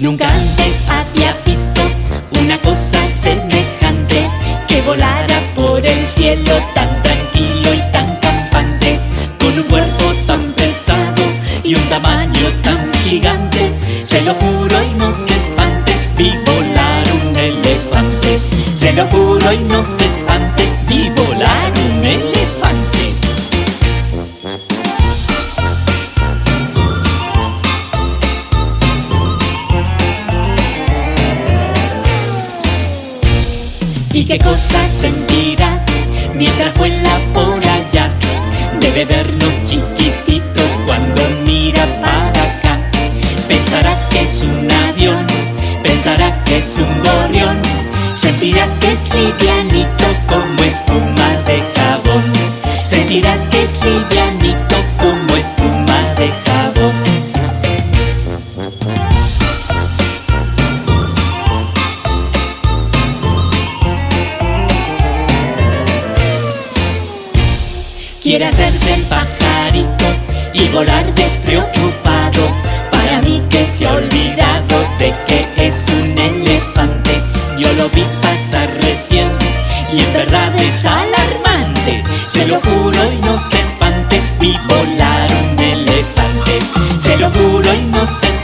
Nunca antes había visto una cosa semejante que volara por el cielo tan tranquilo y tan campante, con un cuerpo tan pesado y un tamaño tan gigante. Se lo juro y no se espante, vi volar un elefante. Se lo juro y no se espante. ¿Y qué cosa sentirá mientras vuela por allá? Debe vernos chiquititos cuando mira para acá. Pensará que es un avión, pensará que es un gorrión. Sentirá que es livianito como espuma de jabón. Sentirá que es livianito Quiere hacerse el pajarito y volar despreocupado. Para mí que se ha olvidado de que es un elefante. Yo lo vi pasar recién y en verdad es alarmante. Se lo juro y no se espante, vi volar un elefante. Se lo juro y no se espante.